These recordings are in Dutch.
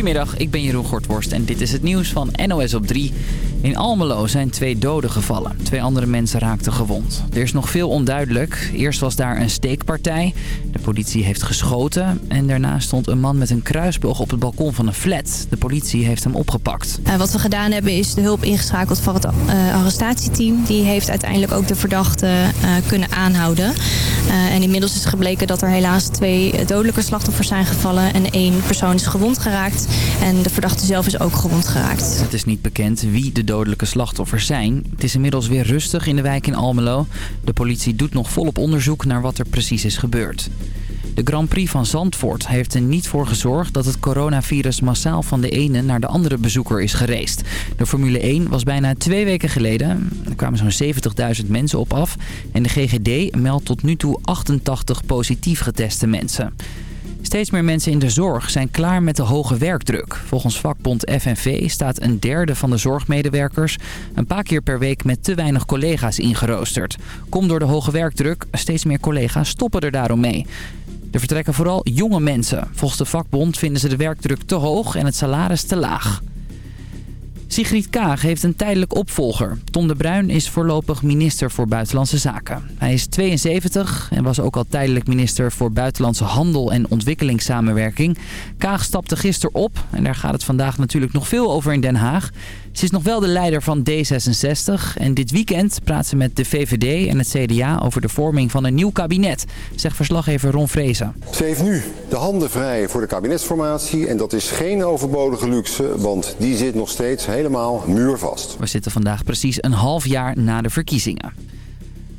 Goedemiddag, ik ben Jeroen Gortworst en dit is het nieuws van NOS op 3. In Almelo zijn twee doden gevallen. Twee andere mensen raakten gewond. Er is nog veel onduidelijk. Eerst was daar een steekpartij. De politie heeft geschoten. En daarna stond een man met een kruisboog op het balkon van een flat. De politie heeft hem opgepakt. Uh, wat we gedaan hebben is de hulp ingeschakeld van het uh, arrestatieteam. Die heeft uiteindelijk ook de verdachte uh, kunnen aanhouden. en inmiddels is gebleken dat er helaas twee dodelijke slachtoffers zijn gevallen. En één persoon is gewond geraakt. En de verdachte zelf is ook gewond geraakt. Het is niet bekend wie de dodelijke slachtoffers zijn. Het is inmiddels weer rustig in de wijk in Almelo. De politie doet nog volop onderzoek naar wat er precies is gebeurd. De Grand Prix van Zandvoort heeft er niet voor gezorgd dat het coronavirus massaal van de ene naar de andere bezoeker is gereest. De Formule 1 was bijna twee weken geleden. Er kwamen zo'n 70.000 mensen op af en de GGD meldt tot nu toe 88 positief geteste mensen. Steeds meer mensen in de zorg zijn klaar met de hoge werkdruk. Volgens vakbond FNV staat een derde van de zorgmedewerkers... een paar keer per week met te weinig collega's ingeroosterd. Komt door de hoge werkdruk, steeds meer collega's stoppen er daarom mee. Er vertrekken vooral jonge mensen. Volgens de vakbond vinden ze de werkdruk te hoog en het salaris te laag. Sigrid Kaag heeft een tijdelijk opvolger. Tom de Bruin is voorlopig minister voor Buitenlandse Zaken. Hij is 72 en was ook al tijdelijk minister voor Buitenlandse Handel en Ontwikkelingssamenwerking. Kaag stapte gisteren op en daar gaat het vandaag natuurlijk nog veel over in Den Haag. Ze is nog wel de leider van D66 en dit weekend praat ze met de VVD en het CDA over de vorming van een nieuw kabinet, zegt verslaggever Ron Vrezen. Ze heeft nu de handen vrij voor de kabinetsformatie en dat is geen overbodige luxe, want die zit nog steeds helemaal muurvast. We zitten vandaag precies een half jaar na de verkiezingen.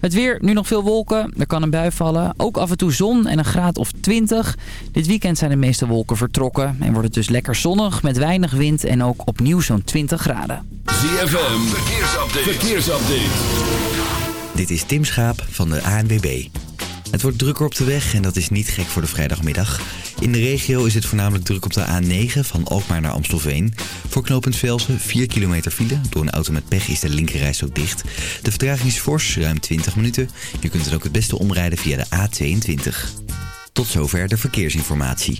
Het weer, nu nog veel wolken. Er kan een bui vallen. Ook af en toe zon en een graad of 20. Dit weekend zijn de meeste wolken vertrokken. En wordt het dus lekker zonnig met weinig wind en ook opnieuw zo'n 20 graden. ZFM, verkeersupdate. verkeersupdate. Dit is Tim Schaap van de ANWB. Het wordt drukker op de weg en dat is niet gek voor de vrijdagmiddag. In de regio is het voornamelijk druk op de A9 van Alkmaar naar Amstelveen. Voor knooppunt Velsen 4 kilometer file. Door een auto met pech is de linkerreis ook dicht. De vertraging is fors, ruim 20 minuten. Je kunt het ook het beste omrijden via de A22. Tot zover de verkeersinformatie.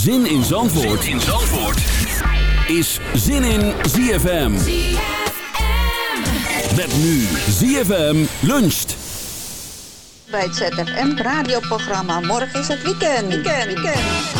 Zin in Zandvoort, in Zandvoort. is Zin in ZFM. Met nu ZFM luncht. Bij het ZFM radioprogramma. Morgen is het weekend. Weekend, weekend.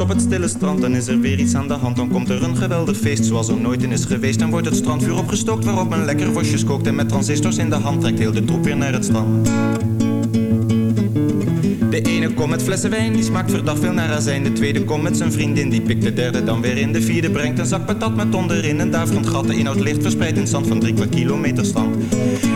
En op het stille strand, dan is er weer iets aan de hand. Dan komt er een geweldig feest zoals er nooit in is geweest. Dan wordt het strandvuur opgestookt waarop men lekker worstjes kookt. En met transistors in de hand trekt heel de troep weer naar het strand. De ene komt met flessen wijn, die smaakt verdacht veel naar azijn. De tweede komt met zijn vriendin, die pikt de derde dan weer in. De vierde brengt een zak patat met onderin een daverend gat. De inhoud ligt verspreid in zand van drie kwart kilometer stand.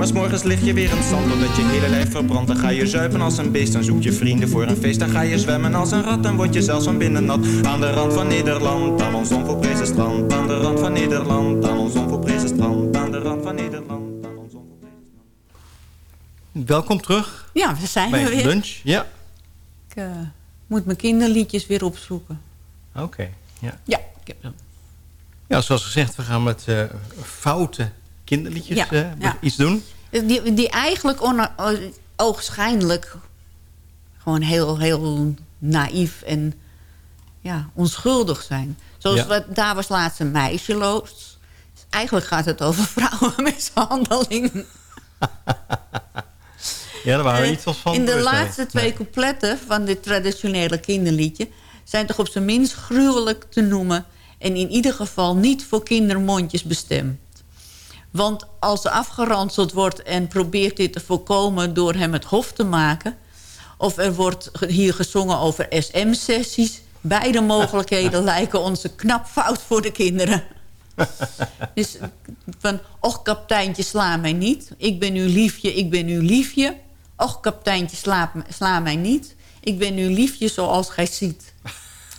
Maar s'morgens lig je weer in het zand, doordat je hele lijf verbrandt Dan ga je zuipen als een beest, dan zoek je vrienden voor een feest Dan ga je zwemmen als een rat, dan word je zelfs van binnen nat Aan de rand van Nederland, aan ons onvolprezen strand Aan de rand van Nederland, aan ons onvolprezen strand Aan de rand van Nederland, aan ons onvolprezen strand Welkom terug Ja, we zijn bij er weer. lunch. Ja, Ik eh, moet mijn kinderliedjes weer opzoeken. oké. Ja. Ja, ik heb hem. ja, zoals gezegd, we gaan met eh, foute kinderliedjes Ja, ja. iets doen. Die, die eigenlijk oogschijnlijk gewoon heel, heel naïef en ja, onschuldig zijn. Zoals Ja. wat, daar was laatst een meisjeloos. Eigenlijk gaat het over vrouwenmishandeling. Ja, daar waren we Eh, iets van In de laatste twee Nee. coupletten van dit traditionele kinderliedje... zijn toch op zijn minst gruwelijk te noemen... en in ieder geval niet voor kindermondjes bestemd. Want als er afgeranseld wordt en probeert dit te voorkomen... door hem het hof te maken... of er wordt hier gezongen over SM-sessies... beide mogelijkheden lijken ons een knap fout voor de kinderen. Dus van, och kapiteintje, sla mij niet. Ik ben uw liefje, ik ben uw liefje. Och kapiteintje, sla, sla mij niet. Ik ben uw liefje zoals gij ziet.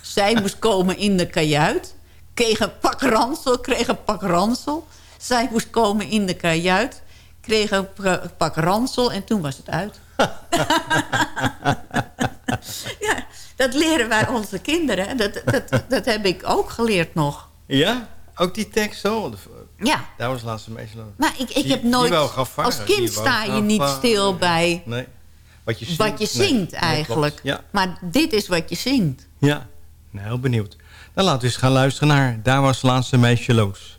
Zij moest komen in de kajuit. Kreeg een pak ransel, kreeg een pak ransel. Zij moest komen in de kajuit. Kreeg een pa- pak ransel en toen was het uit. ja, dat leren wij onze kinderen. Dat, dat, dat heb ik ook geleerd nog. Ja, ook die tekst zo. Eh, Ja. Daar was laatst een meisje. Maar ik, ik Die- heb nooit... als kind sta je niet stil bij Nee. Wat je zingt. wat je zingt nee, eigenlijk. Ja, Maar dit is wat je zingt. ja. Nou, heel benieuwd. Dan laten we eens gaan luisteren naar Daar was laatst een meisje loos.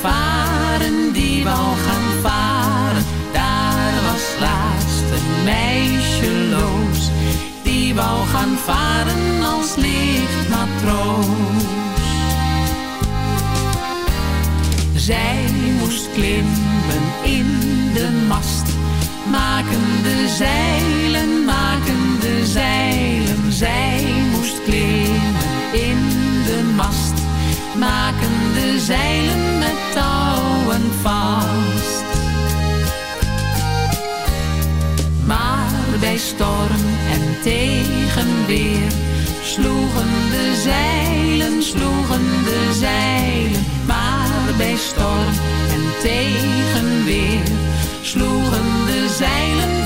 Varen, die wou gaan varen. Daar was laatst een meisje loos. Die wou gaan varen als lichtmatroos. Zij moest klimmen in de mast. Maken de zeilen, maken de zeilen. Zij moest klimmen in de mast. Maken de zeilen tegenweer sloegen de zeilen, sloegen de zeilen. Maar bij storm en tegenweer sloegen de zeilen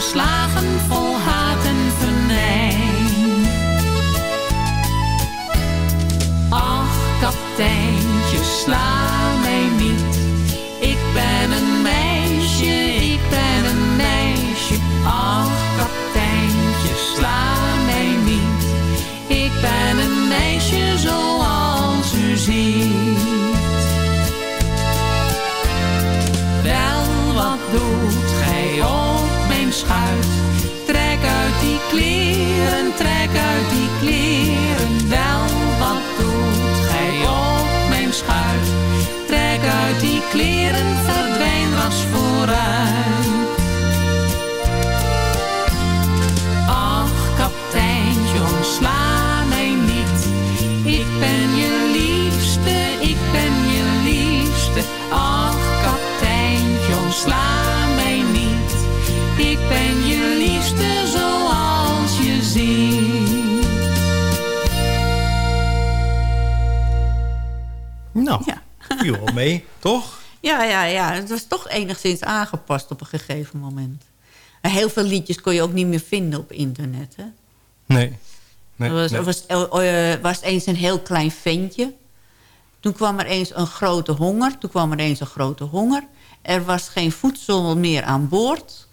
wilde haar slagen vol haat viel wel mee, toch? Ja, ja, ja. Het was toch enigszins aangepast op een gegeven moment. En heel veel liedjes kon je ook niet meer vinden op internet, hè? Nee. nee, er was, nee. er was, eh, eh, was eens een heel klein ventje. Toen kwam er eens een grote honger. Toen kwam er eens een grote honger. Er was geen voedsel meer aan boord.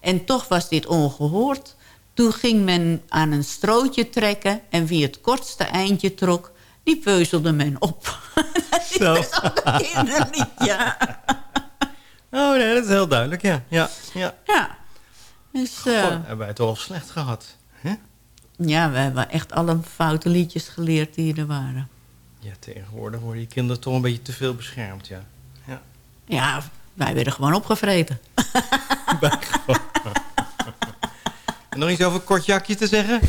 En toch was dit ongehoord. Toen ging men aan een strootje trekken. En wie het kortste eindje trok, die peuzelde men op. Zo. Dat is een kinderliedje. Oh nee, dat is heel duidelijk, ja. Ja, ja. Ja. Dus, eh, hebben wij het al slecht gehad. Hè? ja, we hebben echt alle foute liedjes geleerd die er waren. Ja, tegenwoordig worden die kinderen toch een beetje te veel beschermd, ja. ja. Ja, wij werden gewoon opgevreten. En nog iets over Kortjakje te zeggen?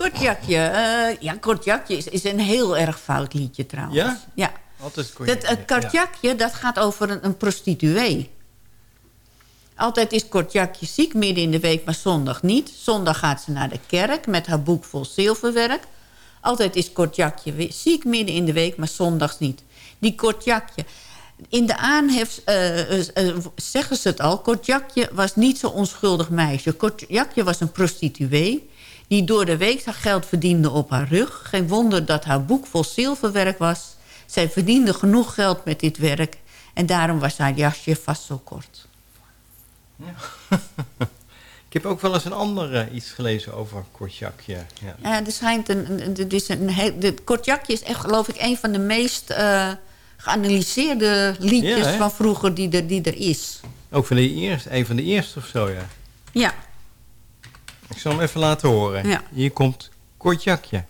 Kortjakje. eh ja, Kortjakje is, is een heel erg fout liedje trouwens. Ja? Ja. Altijd Dat, Kortjakje. het Kortjakje, dat gaat over een, een prostituee. Altijd is Kortjakje ziek midden in de week, maar zondag niet. Zondag gaat ze naar de kerk met haar boek vol zilverwerk. Altijd is Kortjakje ziek midden in de week, maar zondags niet. Die Kortjakje... In de aanhef eh, zeggen ze het al. Kortjakje was niet zo'n onschuldig meisje. Kortjakje was een prostituee die door de week haar geld verdiende op haar rug. Geen wonder dat haar boek vol zilverwerk was. Zij verdiende genoeg geld met dit werk. En daarom was haar jasje vast zo kort. Ik heb ook wel eens een ander eh, iets gelezen over Kortjakje. Ja. Ja, er schijnt een, dit is een heel, dit Kortjakje is echt, geloof ik, een van de meest eh, geanalyseerde liedjes Ja, van vroeger die er, die er is. Ook van de eerste, een van de eerste of zo, ja. Ja, Ik zal hem even laten horen. Ja. Hier komt Kortjakje.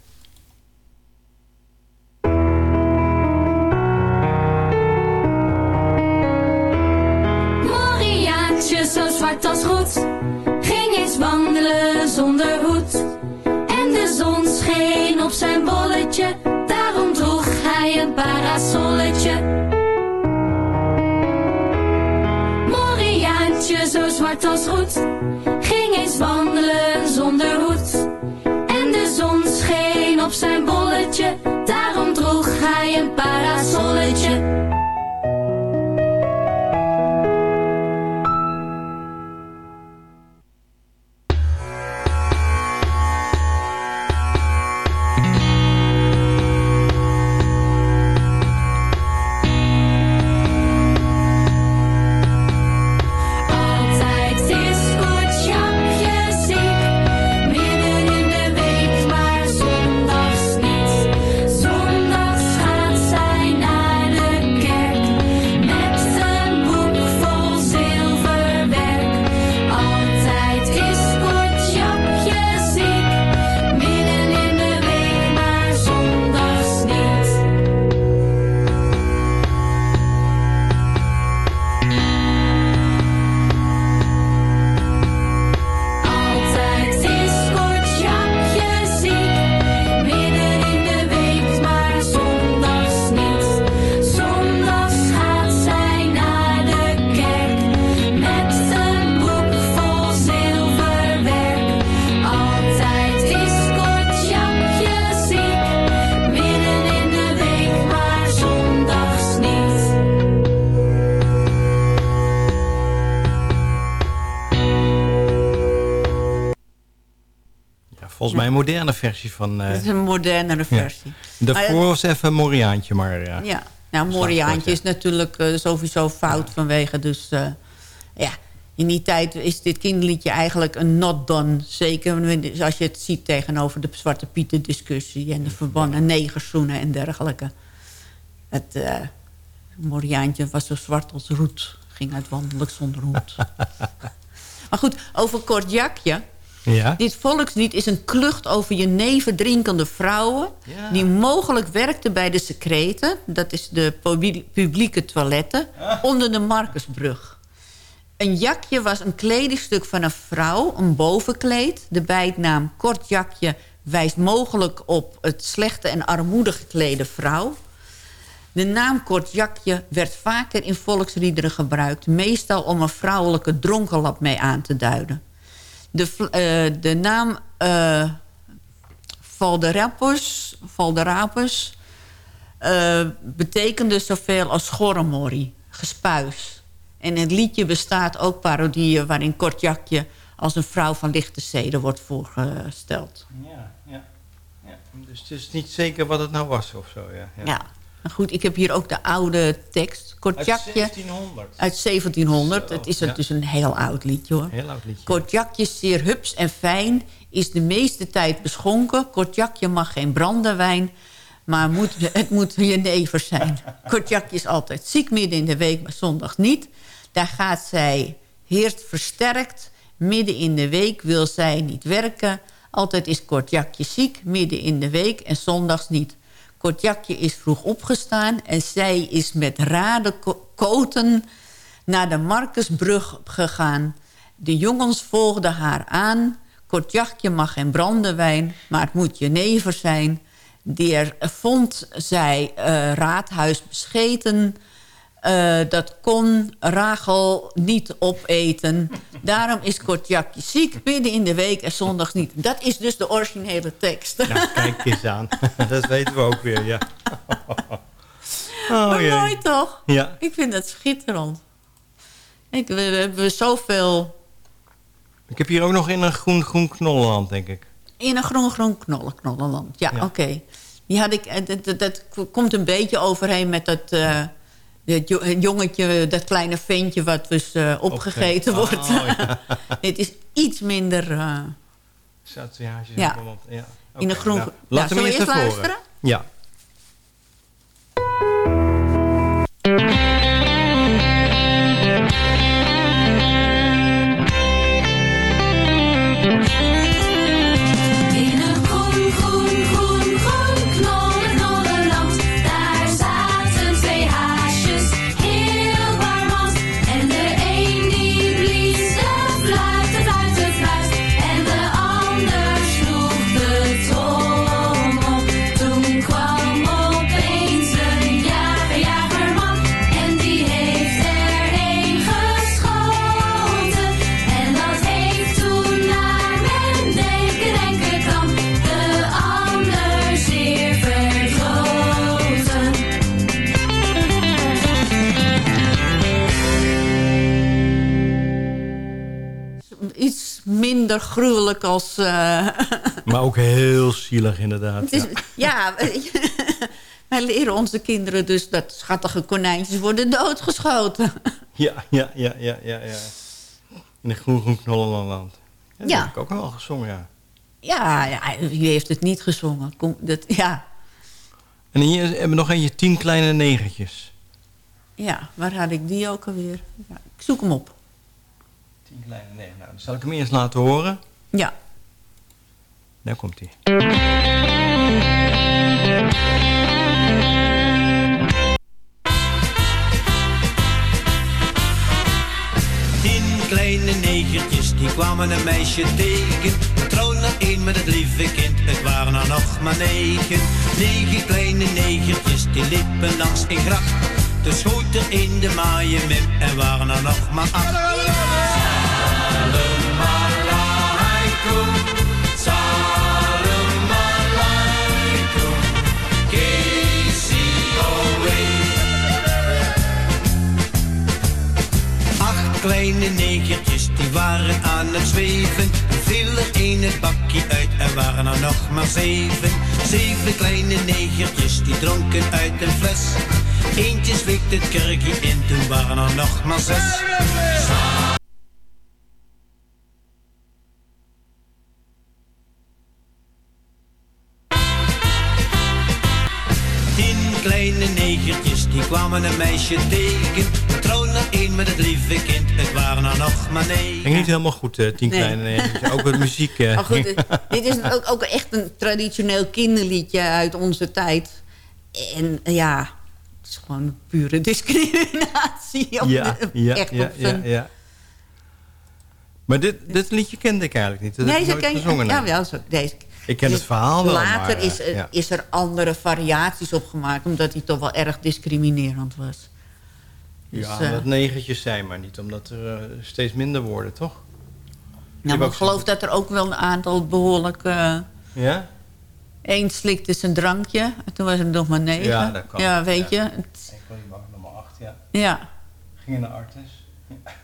Moriaatje, zo zwart als goed, ging eens wandelen zonder hoed. En de zon scheen op zijn bolletje, daarom droeg hij een parasolletje. Moriaatje, zo zwart als goed, zonder hoed. En de zon scheen op zijn bolletje, daarom mij een moderne versie van... eh, het is een modernere versie. Daarvoor Maar, was even Moriaantje, maar ja. Ja, nou, Moriaantje is natuurlijk eh, sowieso fout vanwege dus... eh, ja, in die tijd is dit kinderliedje eigenlijk een not done. Zeker als je het ziet tegenover de Zwarte Pieten discussie... en de verbannen negerzoenen en dergelijke. Het eh Moriaantje was zo zwart als roet. Ging uitwandelijk zonder hoed. maar goed, over Kortjakje. Ja? Dit volkslied is een klucht over je neven drinkende vrouwen... Ja. die mogelijk werkten bij de secreten... dat is de publie- publieke toiletten... onder de Marcusbrug. Een jakje was een kledingstuk van een vrouw, een bovenkleed. De bijnaam kort jakje wijst mogelijk op het slechte en armoedig geklede vrouw. De naam kort jakje werd vaker in volksliederen gebruikt... meestal om een vrouwelijke dronkenlap mee aan te duiden. De, eh, de naam eh Valderapus, Valderapus eh, betekende zoveel als schorremorrie, gespuis. En het liedje bestaat ook parodieën waarin Kortjakje als een vrouw van lichte zeden wordt voorgesteld. Ja, ja, ja. Dus het is niet zeker wat het nou was of zo, ja. Ja. Maar goed, ik heb hier ook de oude tekst. Kortjakje. Uit 1700. Uit 1700. Het is ja. dus een heel oud liedje hoor. Heel oud liedje. Kortjakje zeer hups en fijn. Is de meeste tijd beschonken. Kortjakje mag geen brandewijn. Maar moet, het moet jenever zijn. Kortjakje is altijd ziek midden in de week, maar zondags niet. Daar gaat zij heerst versterkt. Midden in de week wil zij niet werken. Altijd is Kortjakje ziek, midden in de week en zondags niet. Kortjakje is vroeg opgestaan en zij is met radenkoten naar de Marcusbrug gegaan. De jongens volgden haar aan. Kortjakje mag geen brandewijn, maar het moet jenever zijn. Der vond zij eh, raadhuis bescheten. Eh, dat kon Rachel niet opeten. Daarom is Kortjakje ziek, midden in de week en zondags niet. Dat is dus de originele tekst. Nou, kijk eens aan. dat weten we ook weer, ja. maar Oh, jee. mooi toch? Ja. Ik vind dat schitterend. Ik, we, we hebben zoveel Ik heb hier ook nog in een groen, groen knollenland, denk ik. in een groen groen knollen, knollenland. Ja, Ja. oké. Die had ik, dat, dat, dat komt een beetje overheen met dat eh, het jongetje, dat kleine ventje wat dus eh, opgegeten Opge- wordt. Oh, ja. Dit is iets minder Satéages Ja. ja. in een Oké, groen... nou, Nou, laten we zullen eerst we luisteren? Ja. Minder gruwelijk als... eh, Maar ook heel zielig, inderdaad. Ja. ja, wij leren onze kinderen dus dat schattige konijntjes worden doodgeschoten. Ja, ja, ja, ja, ja, ja. In een groen, groen knollenland. Ja, dat heb ik ook wel gezongen, ja. Ja, ja, wie heeft het niet gezongen? Kom, dat, ja, En hier hebben we nog eentje, tien kleine negertjes. ja, waar had ik die ook alweer? Ja, ik zoek hem op. Tien kleine negertjes. Nou, dan zal ik hem eerst laten horen. Ja. Daar komt hij. Tien kleine negertjes, die kwamen een meisje tegen. Trouw naar één met het lieve kind, het waren er nog maar negen. Negen kleine negertjes, die liepen langs een gracht. De schoot er in de maaien min, en waren er nog maar acht. Kleine negertjes, die waren aan het zweven. Viel er in het bakje uit, er waren er nog maar zeven. Zeven kleine negertjes, die dronken uit een fles. Eentje zweet het kurkje in, toen waren er nog maar zes. Tien kleine negertjes, die kwamen een meisje tegen. Maar. Ging niet helemaal goed, eh, tien Nee. kleine negertjes. Ook met muziek. eh, goed, dit is ook, ook echt een traditioneel kinderliedje uit onze tijd. En eh, ja, het is gewoon pure discriminatie. Op ja, de- ja, echt ja, op ja. Maar dit, dit liedje kende ik eigenlijk niet. Dat Nee, ze ken je. Ja, wel zo. Deze. Ik ken het Dus verhaal wel, Later maar, eh, is, er- ja. is er andere variaties op gemaakt, omdat hij toch wel erg discriminerend was. Dus, Ja, eh, dat negertjes zijn maar niet, omdat er eh, steeds minder worden, toch? nou, maar ik geloof dat er ook wel een aantal behoorlijk... eh Ja? Eén slikte zijn drankje, en toen was het nog maar negen. Ja, dat kan. Ja, weet Ja. je. Het- Ik niet wachten, nummer 8, ja. ja. Gingen naar Artes.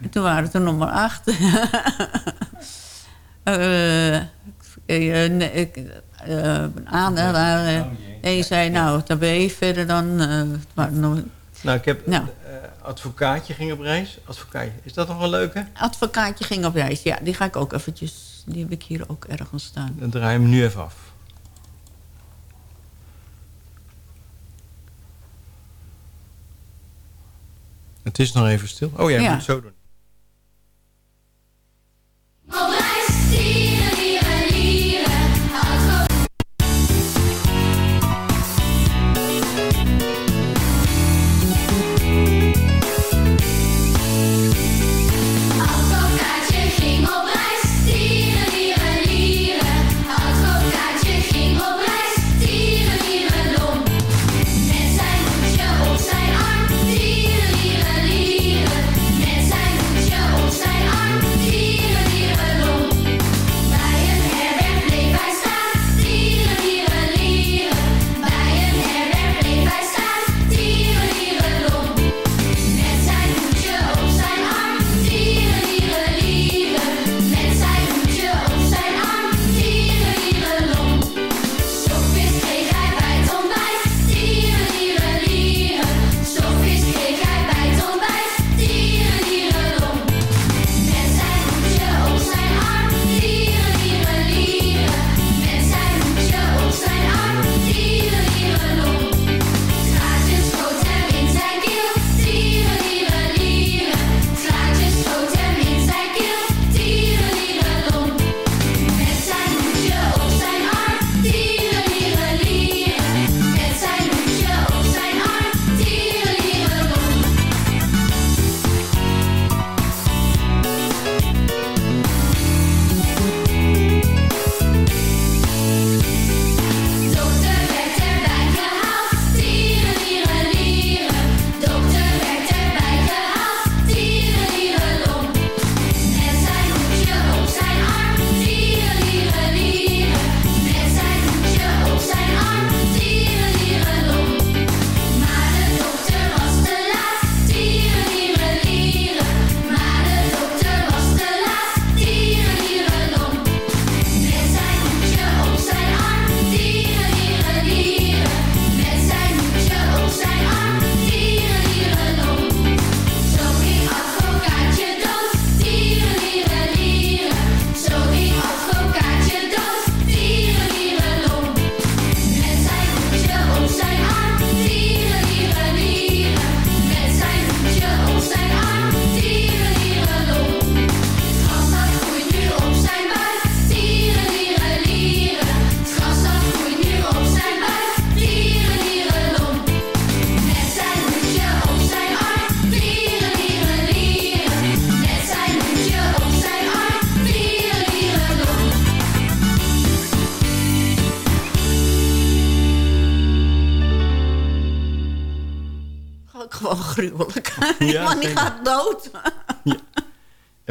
En toen waren het er nog maar acht. Eh, eh, nee, ik, eh, aan, eh, waren, Eén zei, nou, tabé, verder dan... eh, het waren nog, Nou, ik heb... Nou. eh, advocaatje ging op reis. Advocaatje, is dat nog een leuke? advocaatje ging op reis. Ja, die ga ik ook eventjes... Die heb ik hier ook ergens staan. Dan draai je hem nu even af. Het is nog even stil. Oh ja, Ja. moet het zo doen.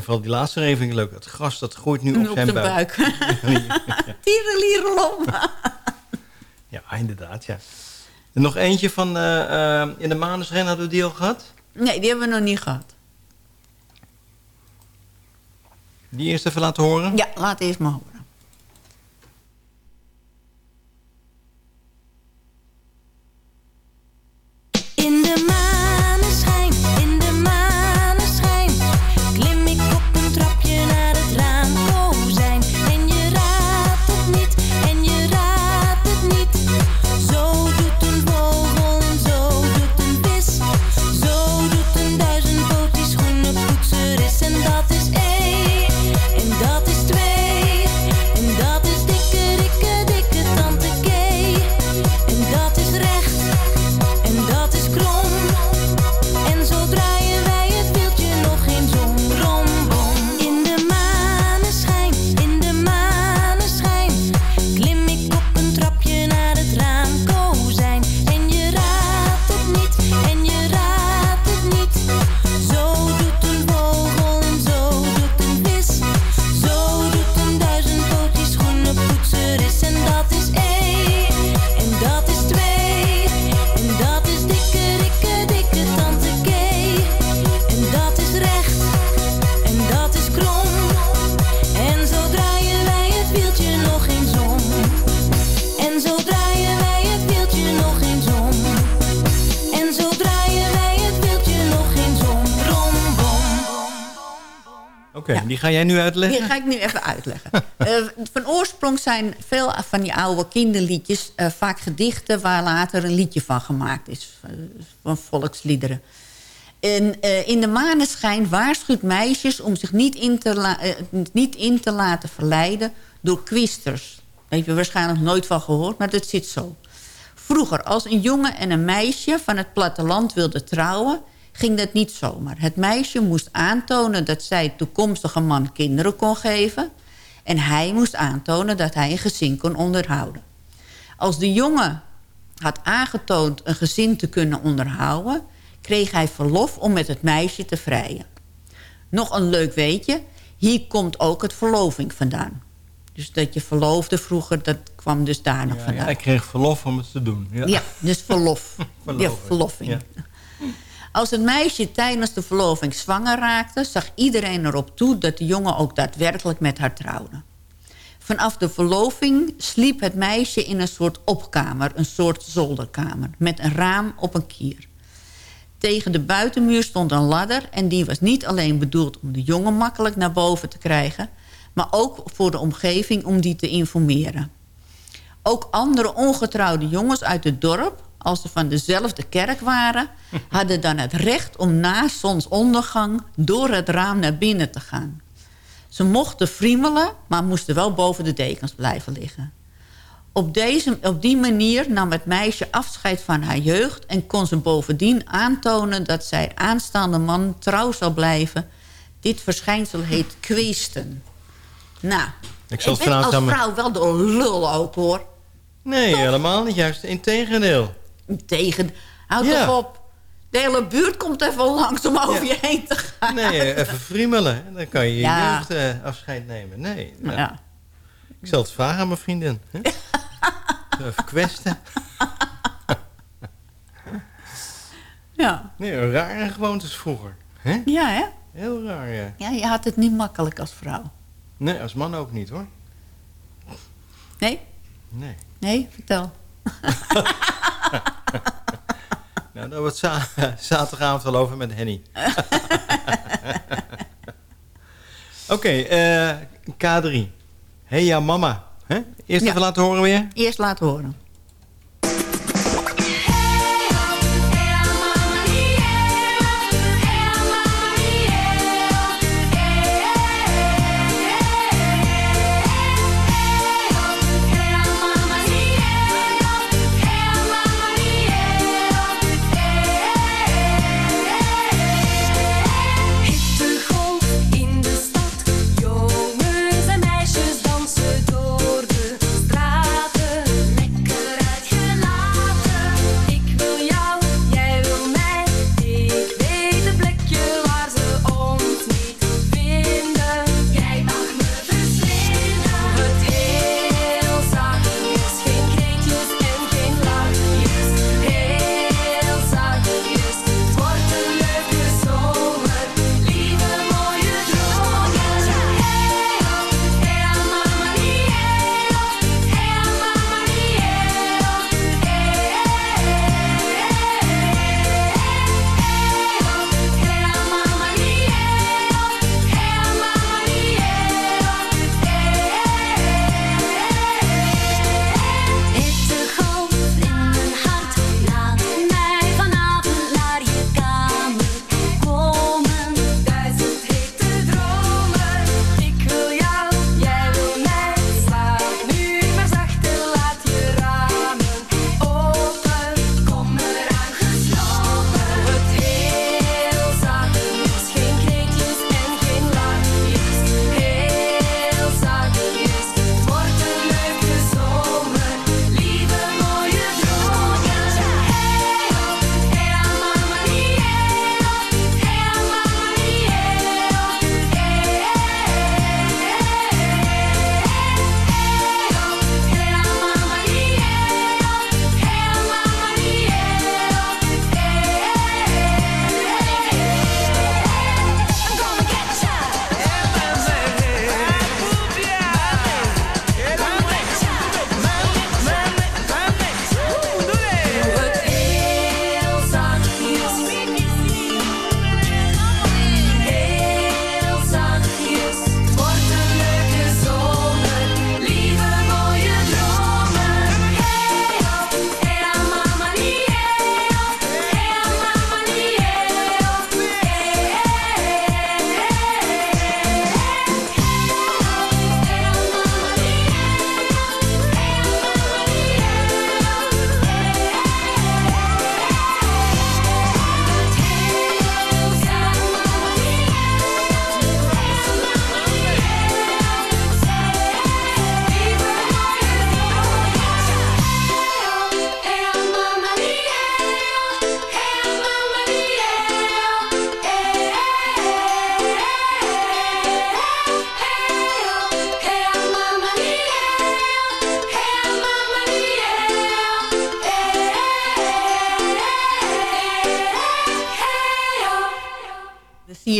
Vooral die laatste even vind ik leuk. Het gras dat groeit nu op zijn buik. Tierenlierelom. ja, inderdaad, ja. En nog eentje van eh, eh, In de Manesren hadden we die al gehad? Nee, die hebben we nog niet gehad. Die eerst even laten horen? Ja, laat eerst maar horen. Jij nu uitleggen? Die ga ik nu even uitleggen. Eh, van oorsprong zijn veel van die oude kinderliedjes... eh, vaak gedichten waar later een liedje van gemaakt is. eh, van volksliederen. En in de maneschijn waarschuwt meisjes om zich niet in, te niet in te laten verleiden door kwisters. Daar heb je waarschijnlijk nooit van gehoord, maar dat zit zo. Vroeger, als een jongen en een meisje van het platteland wilden trouwen... ging dat niet zomaar. Het meisje moest aantonen dat zij toekomstige man kinderen kon geven... en hij moest aantonen dat hij een gezin kon onderhouden. Als de jongen had aangetoond een gezin te kunnen onderhouden... kreeg hij verlof om met het meisje te vrijen. Nog een leuk weetje, hier komt ook het verloving vandaan. Dus dat je verloofde vroeger, dat kwam dus daar nog Ja, vandaan. ja, ik kreeg verlof om het te doen. Ja, Ja, dus verlof. Verloving. Ja, verloffing. Als het meisje tijdens de verloving zwanger raakte... zag iedereen erop toe dat de jongen ook daadwerkelijk met haar trouwde. Vanaf de verloving sliep het meisje in een soort opkamer... een soort zolderkamer, met een raam op een kier. Tegen de buitenmuur stond een ladder... en die was niet alleen bedoeld om de jongen makkelijk naar boven te krijgen... maar ook voor de omgeving om die te informeren. Ook andere ongetrouwde jongens uit het dorp... als ze van dezelfde kerk waren... hadden dan het recht om na zonsondergang... door het raam naar binnen te gaan. Ze mochten friemelen, maar moesten wel boven de dekens blijven liggen. Op, deze, op die manier nam het meisje afscheid van haar jeugd... en kon ze bovendien aantonen dat zij aanstaande man trouw zou blijven. Dit verschijnsel heet kweesten. Nou, Ik zal ben als vrouw wel de lul ook, hoor. Nee, helemaal niet. Juist in tegendeel. Tegen, houd Ja. toch op. De hele buurt komt even langs om over je heen te gaan. Nee, even friemelen. Dan kan je je jeugd eh, afscheid nemen. Nee. Ja. Ik zal het vragen aan mijn vriendin. Hè? even kwesten. Ja. Nee, rare gewoontes vroeger. Hè? Ja, hè? Heel raar, ja. Ja, je had het niet makkelijk als vrouw. Nee, als man ook niet, hoor. Nee? Nee. Nee? Vertel. Daar wordt za zaterdagavond wel over met Henny. Oké, eh, K3. Hey ja, mama. Hè? Eerst Ja. even laten horen weer. Eerst laten horen.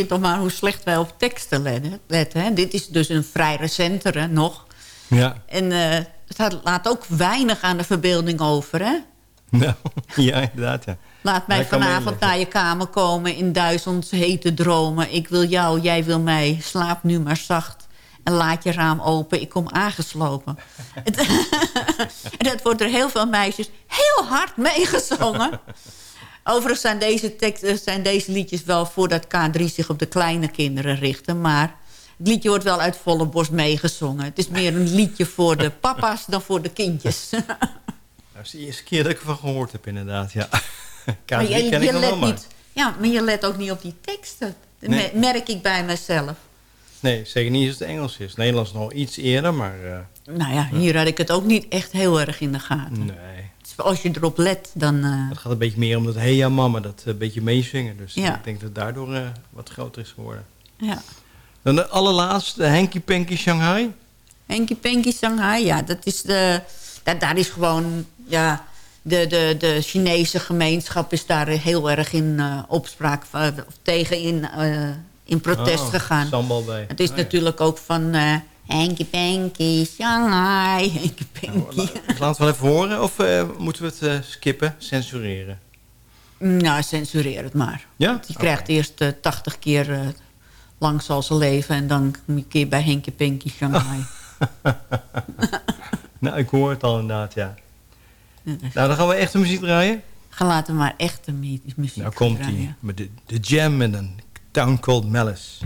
Zie je toch maar hoe slecht wij op teksten letten. letten hè? Dit is dus een vrij recentere nog. Ja. En eh, het laat ook weinig aan de verbeelding over, hè? Nou, ja, inderdaad, ja. Laat mij vanavond naar je kamer komen in duizend hete dromen. Ik wil jou, jij wil mij. Slaap nu maar zacht en laat je raam open. Ik kom aangeslopen. En dat wordt door heel veel meisjes heel hard meegezongen. Overigens zijn deze, teksten, zijn deze liedjes wel voordat K3 zich op de kleine kinderen richten. Maar het liedje wordt wel uit volle borst meegezongen. Het is meer een liedje voor de papa's dan voor de kindjes. Dat is de eerste keer dat ik ervan gehoord heb, inderdaad, ja. Maar K3 je, ken je ik wel, let maar... niet, ja, maar je let ook niet op die teksten. Dat Nee. merk ik bij mezelf. Nee, zeker niet als het Engels is. Nederlands nog iets eerder, maar... eh, Nou ja, hier had ik het ook niet echt heel erg in de gaten. nee. Als je erop let, dan... eh, Het gaat een beetje meer om dat hey ja mama, dat eh, een beetje meezingen. Dus Ja. ik denk dat het daardoor eh, wat groter is geworden. ja. Dan de allerlaatste, Henky Panky Shanghai. Henky Panky Shanghai, ja, dat is de... Daar, daar is gewoon, ja... De, de, de Chinese gemeenschap is daar heel erg in eh, opspraak tegen in, eh, in protest Oh, gegaan. sambal bij. Het is Oh, ja. natuurlijk ook van Henky Panky Shanghai. Laten we wel even horen of eh, moeten we het eh, skippen, censureren? Nou, censureer het maar. Ja? Je krijgt eerst eh, 80 keer eh, lang zal ze leven... en dan een keer bij Henky Panky Shanghai. Nou, ik hoor het al inderdaad, ja. Nou, dan gaan we echt de muziek draaien. Ga laten we maar echte mu- muziek Nou komt draaien. ie. Met de, de Jam en een Town Called Malice.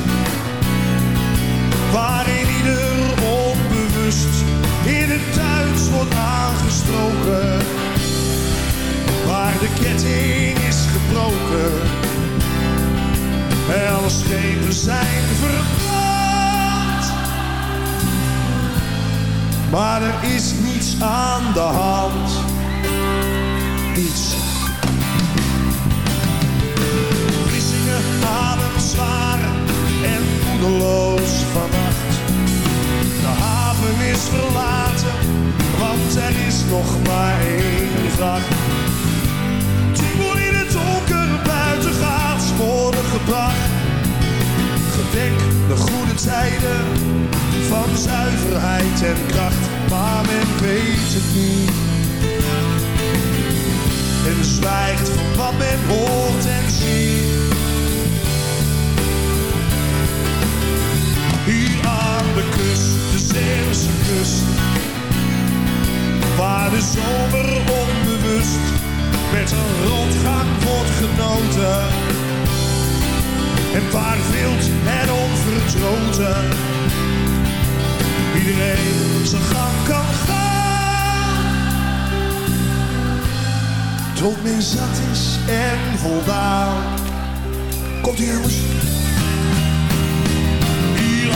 Waarin ieder onbewust in het Duits wordt aangesproken. Waar de ketting is gebroken. En alle schepen zijn verbrand. Maar er is niets aan de hand. Niets. Vlissingen ademt zwaar vannacht. De haven is verlaten, want er is nog maar één vracht. Die in het donker buiten gaat worden gebracht. Gedenk de goede tijden van zuiverheid en kracht, maar men weet het niet. En zwijgt van wat men hoort en ziet. De Zeeuwse kust. Waar de zomer onbewust met een rondgang wordt genoten. En waar wild en onvertroten iedereen zijn gang kan gaan. Tot men zat is en voldaan. Komt jongens.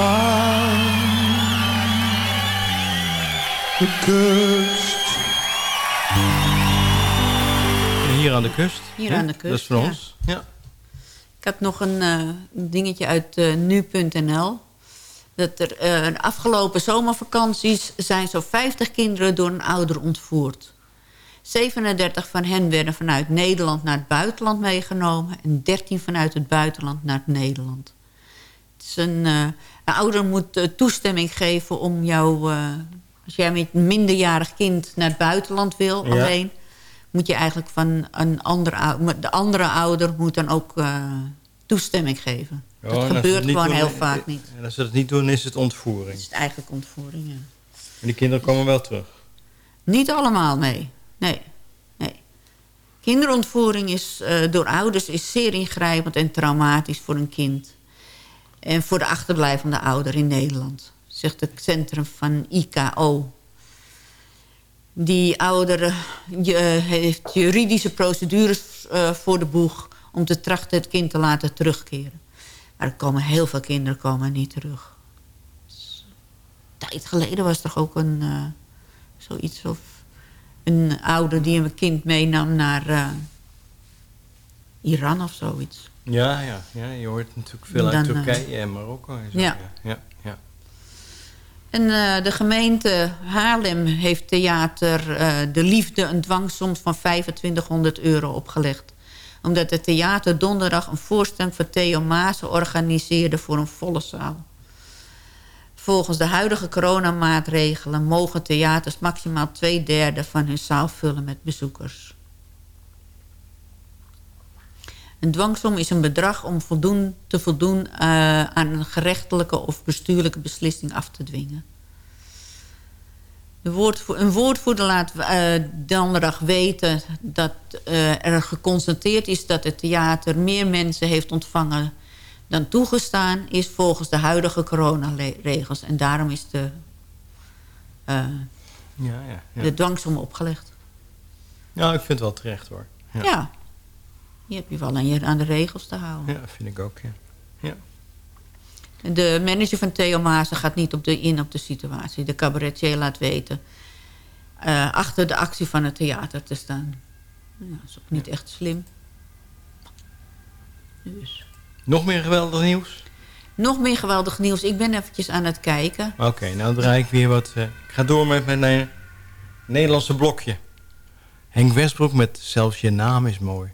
Aan de kust. Hier aan de kust. Hier hè? aan de kust, Dat is van ja. ons. Ja. Ik heb nog een eh, dingetje uit eh, nu.nl. Dat er eh, afgelopen zomervakanties zijn zo'n 50 kinderen door een ouder ontvoerd. 37 van hen werden vanuit Nederland naar het buitenland meegenomen... en 13 vanuit het buitenland naar Nederland. Het is een, een ouder moet eh, toestemming geven om jou... eh, als jij met een minderjarig kind naar het buitenland wil Ja. alleen... moet je eigenlijk van een andere... De andere ouder moet dan ook eh, toestemming geven. Ja, dat gebeurt gewoon doen, heel vaak niet. En als ze dat niet doen, is het ontvoering. Het is eigenlijk ontvoering, ja. En die kinderen komen wel terug. Niet allemaal, nee. Nee. nee. Kinderontvoering is, door ouders is zeer ingrijpend en traumatisch voor een kind. En voor de achterblijvende ouder in Nederland. Zegt het centrum van IKO. Die ouder eh, heeft juridische procedures eh, voor de boeg... om te trachten het kind te laten terugkeren. Maar er komen heel veel kinderen komen niet terug. Een tijd geleden was er ook een... eh, zoiets of een ouder die een kind meenam naar Iran of zoiets. Ja, ja, ja, je hoort natuurlijk veel uit Dan, eh, Turkije en Marokko. En zo. ja. ja, ja. En eh, de gemeente Haarlem heeft theater eh, De Liefde een dwangsom van 2500 euro opgelegd. Omdat het theater donderdag een voorstelling van Theo Maas organiseerde voor een volle zaal. Volgens de huidige coronamaatregelen mogen theaters maximaal twee derde van hun zaal vullen met bezoekers. Een dwangsom is een bedrag om voldoen, te voldoen eh, aan een gerechtelijke of bestuurlijke beslissing af te dwingen. De woordvo een woordvoerder laat eh, donderdag weten dat eh, er geconstateerd is dat het theater meer mensen heeft ontvangen dan toegestaan is volgens de huidige coronaregels. En daarom is de, Ja, ja, ja. de dwangsom opgelegd. Ja, ik vind het wel terecht hoor. Ja. Je hebt je wel aan, je, aan de regels te houden. Ja, vind ik ook, ja. ja. De manager van Theo Maassen gaat niet op de, in op de situatie. De cabaretier laat weten eh, achter de actie van het theater te staan. Ja, dat is ook niet echt slim. Dus. Nog meer geweldig nieuws? Nog meer geweldig nieuws. Ik ben eventjes aan het kijken. Oké, nou draai ik weer wat... eh, ik ga door met mijn eh, Nederlandse blokje. Henk Westbroek met Zelfs je naam is mooi.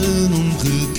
Ik naar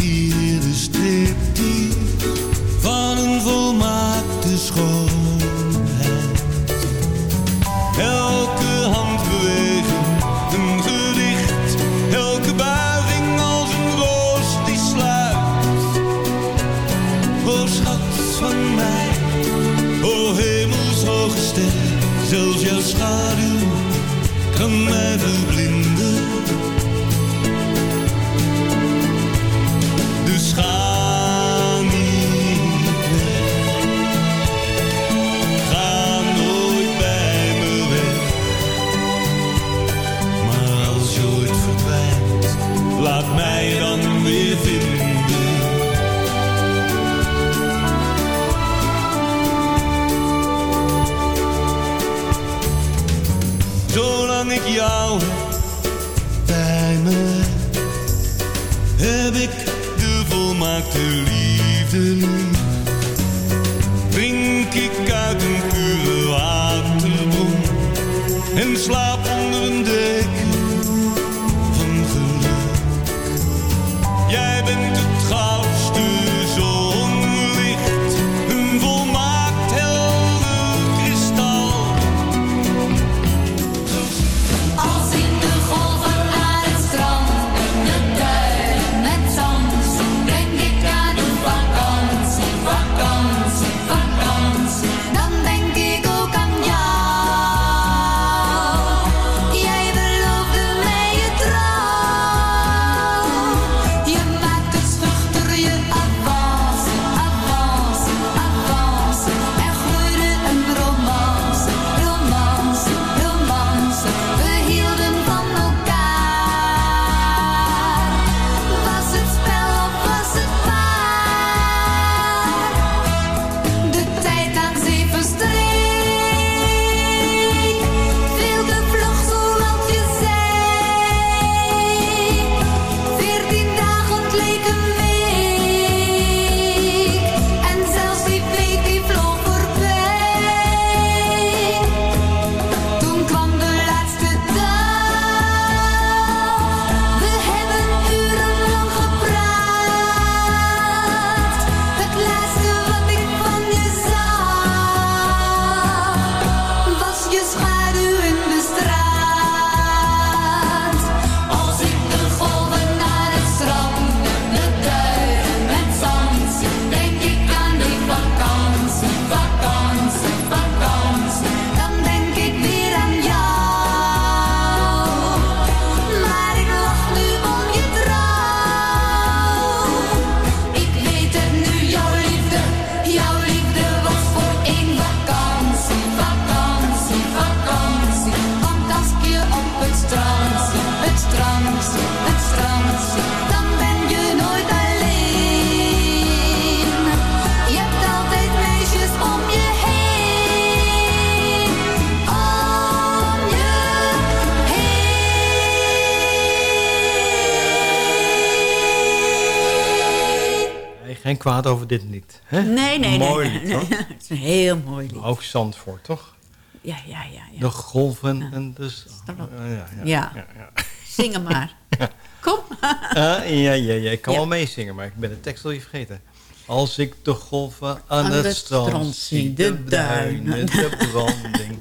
geen kwaad over dit lied. Hè? Nee, nee, Mooi nee. lied, nee. Het is een heel mooi lied. Ook Zandvoort, toch? Ja, ja, ja. ja. De golven en de... Ja, ja, Ja. ja, ja. Zing hem maar. Kom. Ah, ja, ja, ja, ik kan wel meezingen, maar ik ben de tekst al even vergeten. Als ik de golven aan, Aan het strand, strand zie, de de duinen, duinen. de branding,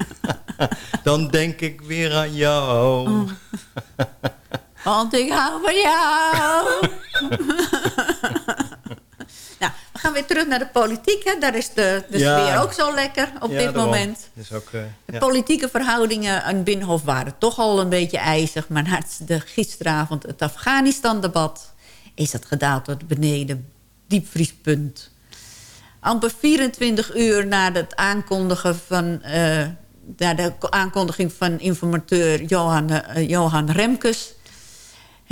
dan denk ik weer aan jou. Oh. Want ik hou van jou. We gaan weer terug naar de politiek. Hè. Daar is de, de Ja. sfeer ook zo lekker op Ja, dit daarom. moment. Dus ook, eh, De politieke verhoudingen aan Binnenhof waren toch al een beetje ijzig. Maar na de, gisteravond het Afghanistan-debat is het gedaald tot beneden diepvriespunt. Amper 24 uur na het aankondigen van, na de aankondiging van informateur Johan, eh, Johan Remkes...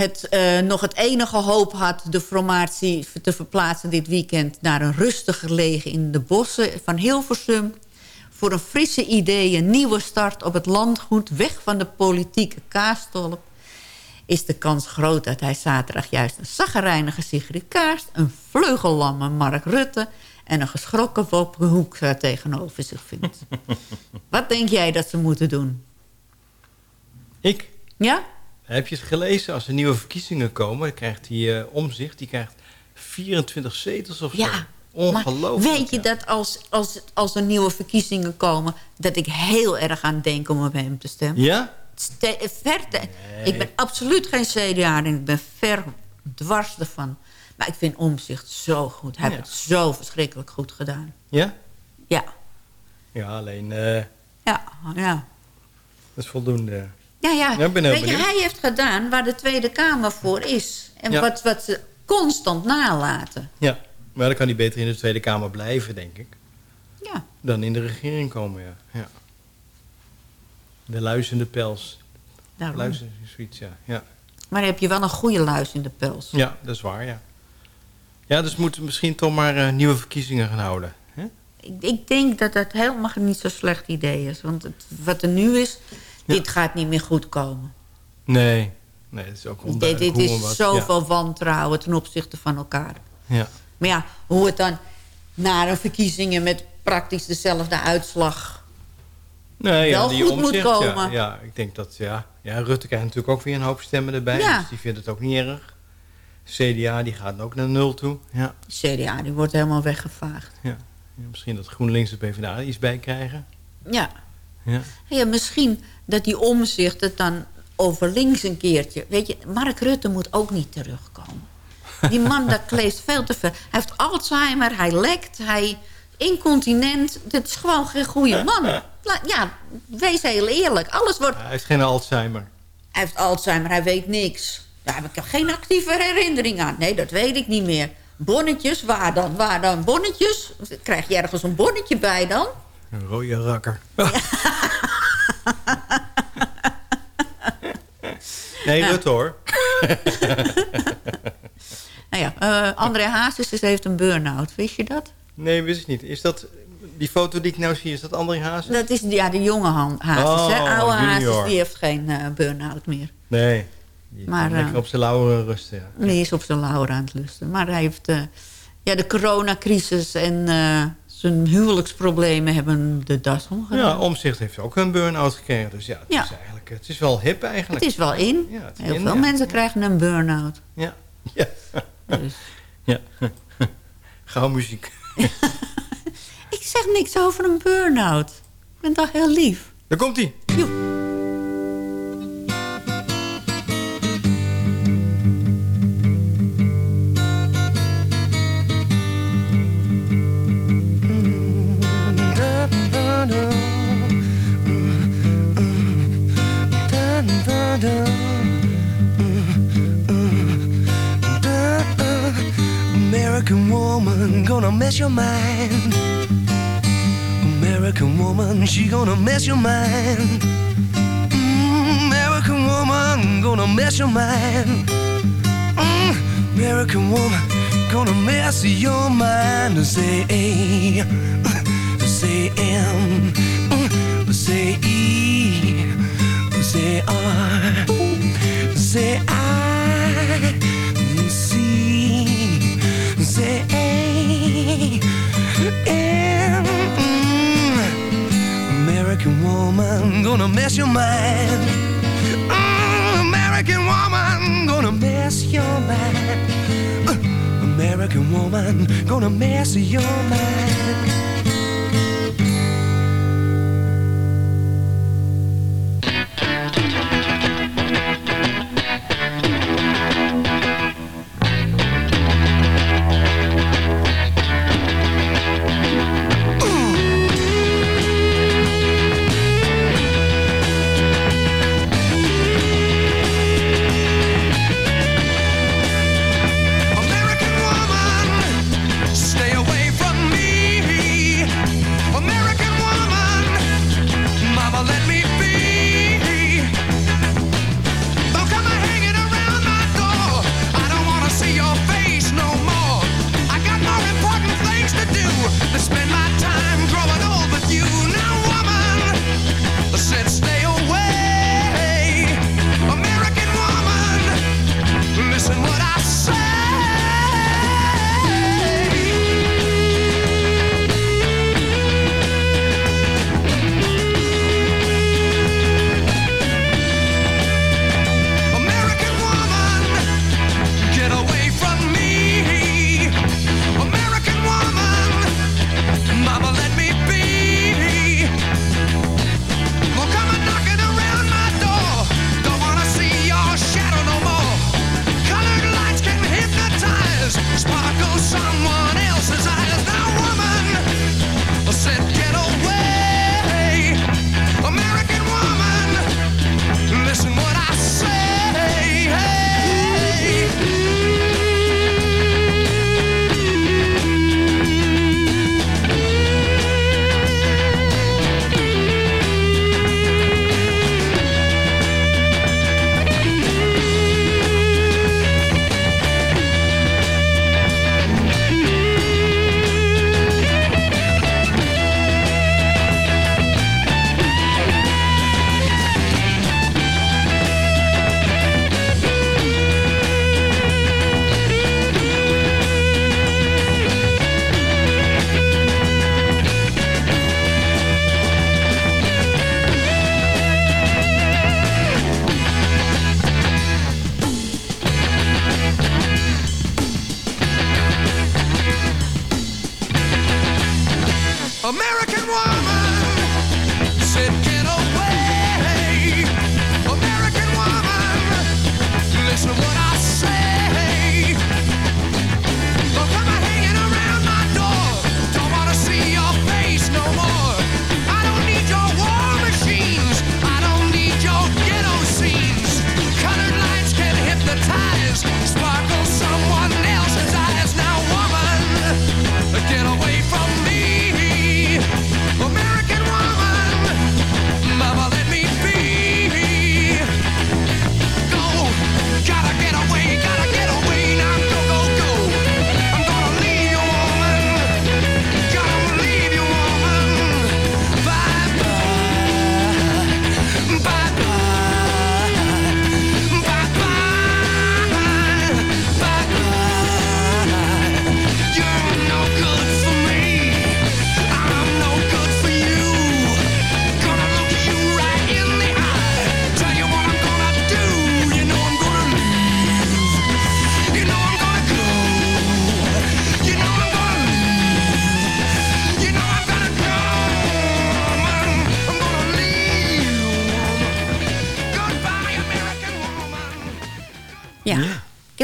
het eh, nog het enige hoop had de formatie te verplaatsen dit weekend... naar een rustig gelegen in de bossen van Hilversum... voor een frisse idee, een nieuwe start op het landgoed... weg van de politieke kaastolp is de kans groot dat hij zaterdag juist een zaggerijnige Sigrid Kaars... een vleugellamme Mark Rutte en een geschrokken Wopke Hoekstra tegenover zich vindt. Wat denk jij dat ze moeten doen? Ik? Ja? Heb je het gelezen? Als er nieuwe verkiezingen komen, dan krijgt hij eh, omzicht. Die krijgt 24 zetels of zo. Ja, Ongelooflijk. Maar weet je dat als, als, als er nieuwe verkiezingen komen... dat ik heel erg aan denk om op hem te stemmen? Ja? Ste- ver te- Ik ben absoluut geen CDA en ik ben ver dwars ervan. Maar ik vind Omzicht zo goed. Hij Ja. heeft het zo verschrikkelijk goed gedaan. Ja? Ja, Ja, alleen eh, ja, ja. dat is voldoende. Ja, ja. Ja, ik ben heel Weet je, hij heeft gedaan waar de Tweede Kamer voor is. En Ja. wat, wat ze constant nalaten. Ja, maar dan kan hij beter in de Tweede Kamer blijven, denk ik. Ja. Dan in de regering komen, ja. ja. De luizende pels. Daarom. Luizen, zoiets, ja. ja. Maar dan heb je wel een goede luis in de pels. Ja, dat is waar, ja. Ja, dus moeten we misschien toch maar eh, nieuwe verkiezingen gaan houden. Hè? Ik, ik denk dat dat helemaal niet zo'n slecht idee is. Want het, wat er nu is, dit gaat niet meer goed komen. Nee, nee, dat is ook onduidelijk dit is zoveel wantrouwen ten opzichte van elkaar. Ja. Maar ja, hoe het dan na een verkiezingen met praktisch dezelfde uitslag... Nee, ja, wel die goed moet komen. Ja, ja, ik denk dat, ja, ja, Rutte krijgt natuurlijk ook weer een hoop stemmen erbij. Ja. Dus die vindt het ook niet erg. CDA, die gaat ook naar nul toe. Ja. CDA, die wordt helemaal weggevaagd. Ja. Misschien dat GroenLinks en PvdA iets bij krijgen. Ja. Ja. ja, misschien dat die omzicht het dan over links een keertje... Weet je, Mark Rutte moet ook niet terugkomen. Die man, dat kleeft veel te veel. Hij heeft Alzheimer, hij lekt, hij incontinent. Dit is gewoon geen goede man. Ja, wees heel eerlijk. Alles wordt... Hij heeft geen Alzheimer. Hij heeft Alzheimer, hij weet niks. Daar heb ik geen actieve herinnering aan. Nee, dat weet ik niet meer. Bonnetjes, waar dan? Waar dan? Bonnetjes? Krijg je ergens een bonnetje bij dan? Een rode rakker. nee. Rutte hoor. Nou ja, eh, André Hazes is- heeft een burn-out. Wist je dat? nee, wist ik niet. Is dat, die foto die ik nou zie, is dat André Hazes? Dat is ja, de jonge Hazes. hè? Oh, Oude. Hazes die heeft geen eh, burn-out meer. Nee. Die Maar, lekker eh, op zijn lauwe rusten, ja. Die is op zijn lauwer aan het lusten. Maar hij heeft ja, de coronacrisis en zijn huwelijksproblemen hebben de das omgedaan. Ja, Omzicht heeft ook een burn-out gekregen. Dus ja, het, Ja. Is, eigenlijk, het is wel hip eigenlijk. Het is wel in. Ja, het is Heel in, veel ja. mensen krijgen een burn-out. Ja. Ja. Dus. ja. Gauw muziek. Ik zeg niks over een burn-out. Ik ben toch heel lief. Daar komt gonna mess your mind. Mm, American woman gonna mess your mind. Mm, American woman gonna mess your mind. Say A, say M, mm, say E, say R, say I, C, say A. American woman, gonna mess your mind. Mm, American woman, gonna mess your mind. Uh, American woman, gonna mess your mind.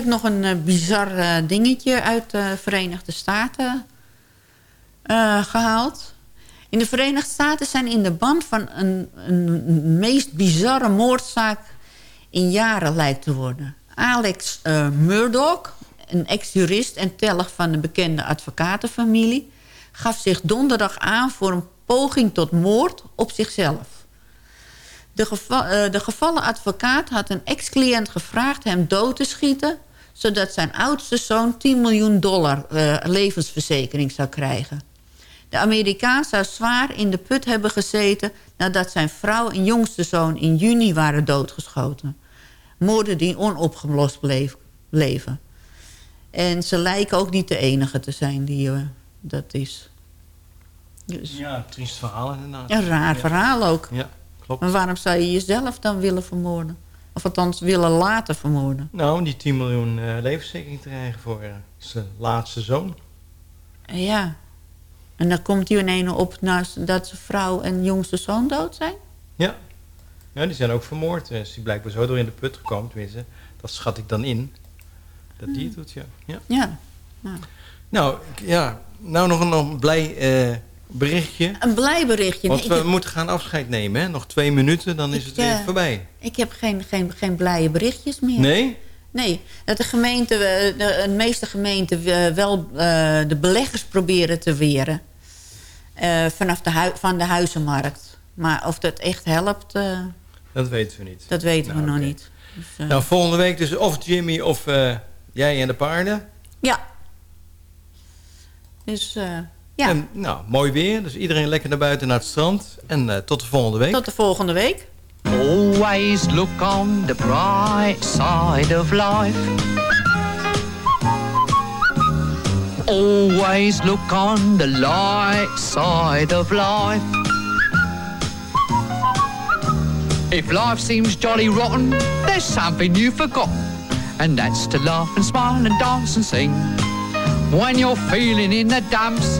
Nog een eh, bizar eh, dingetje uit de Verenigde Staten eh, gehaald. In de Verenigde Staten zijn in de band van een, een meest bizarre moordzaak in jaren lijkt te worden. Alex eh, Murdoch, een ex-jurist en telg van een bekende advocatenfamilie... gaf zich donderdag aan voor een poging tot moord op zichzelf. De, geva- de gevallen advocaat had een ex-cliënt gevraagd hem dood te schieten... zodat zijn oudste zoon 10 miljoen dollar eh, levensverzekering zou krijgen. De Amerikaan zou zwaar in de put hebben gezeten... nadat zijn vrouw en jongste zoon in juni waren doodgeschoten. Moorden die onopgelost bleven. En ze lijken ook niet de enige te zijn die eh, dat is. Dus. Ja, triest verhaal inderdaad. Een raar Ja. verhaal ook. Ja, klopt. Maar waarom zou je jezelf dan willen vermoorden? Of althans willen laten vermoorden? Nou, om die 10 miljoen eh levenszekerheid te krijgen voor eh, zijn laatste zoon. Ja. En dan komt hij in ene op naast dat zijn vrouw en jongste zoon dood zijn? Ja. ja, die zijn ook vermoord. Is die blijkbaar zo door in de put gekomen, tenminste. Dat schat ik dan in. Dat die het doet, ja. ja. Ja. Nou. Nou, ja. Nou, nog een, nog een blij berichtje. Een blij berichtje. Want Nee, we heb, moeten gaan afscheid nemen, hè? Nog twee minuten, dan is het weer voorbij. ik heb geen, geen, geen blije berichtjes meer. Nee? Nee, dat de gemeente, eh, de, de meeste gemeenten eh, wel eh, de beleggers proberen te weren. eh, vanaf de, van de huizenmarkt. Maar of dat echt helpt, eh, Dat weten we niet. dat weten we Nou, nog niet. Dus, eh, Nou, volgende week dus of Jimmy of eh, jij en de paarden. Ja. Dus eh, ja, En, nou, mooi weer. Dus iedereen lekker naar buiten naar het strand. En eh, tot de volgende week. tot de volgende week. Always look on the bright side of life. Always look on the light side of life. If life seems jolly rotten, there's something you've forgotten. And that's to laugh and smile and dance and sing. When you're feeling in the dumps,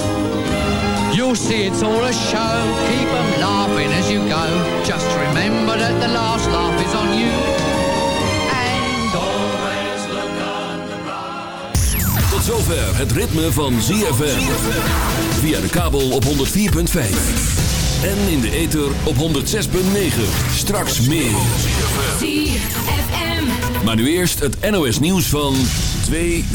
You'll see it's all a show, keep 'em laughing as you go. Just remember that the last laugh is on you. And always look on the Tot zover het ritme van ZFM. Via de kabel op 104.5. En in de ether op 106.9. Straks meer. ZFM. Maar nu eerst het NOS nieuws van 2 uur.